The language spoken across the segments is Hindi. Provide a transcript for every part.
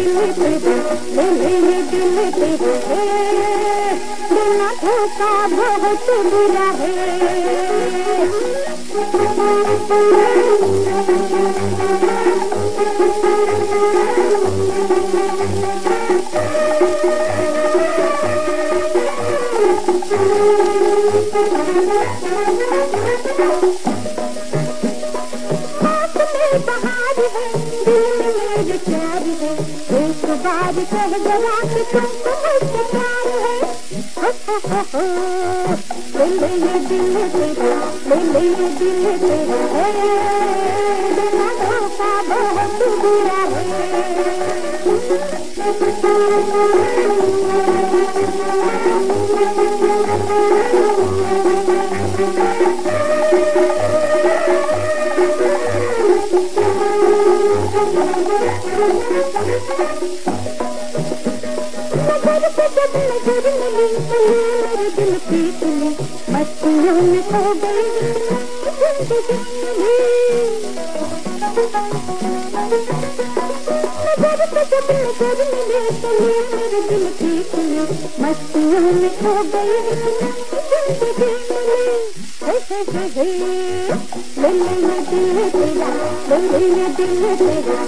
दिल तुझे दिल दिल तुझे बिना धोखा बहुत बुरा है बहार है दिल में क्या है बार कह जरा कि तुमको मुझसे प्यार है। ले ले ये दिल तेरा ले ले ये दिल तेरा है। बिना धोखा बहुत बुरा नजर दिल की तुली मस्तियों में खो गई नज़र से जब नज़र मिली मेरे दिल की तुली मस्तियों में खो गई ज़िंदगी मिली ले ले ये दिल तेरा ले ले ये दिल तेरा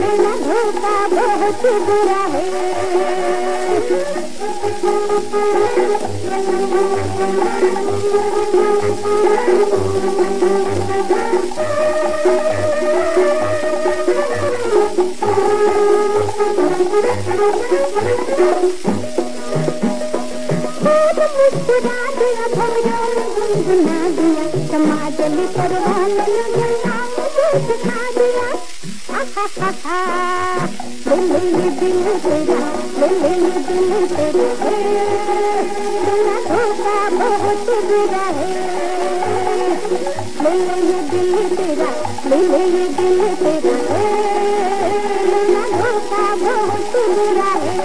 मेरा धोखा बहुत बुरा है। मुस्कुरा दिया में दिया समाजली परवान सिखा दिया ले ये दिल तेरा ले ये दिल तेरा तेरा धोखा बहुत बुरा है ले ये दिल तेरा ले ये दिल तेरा तेरा धोखा बहुत बुरा है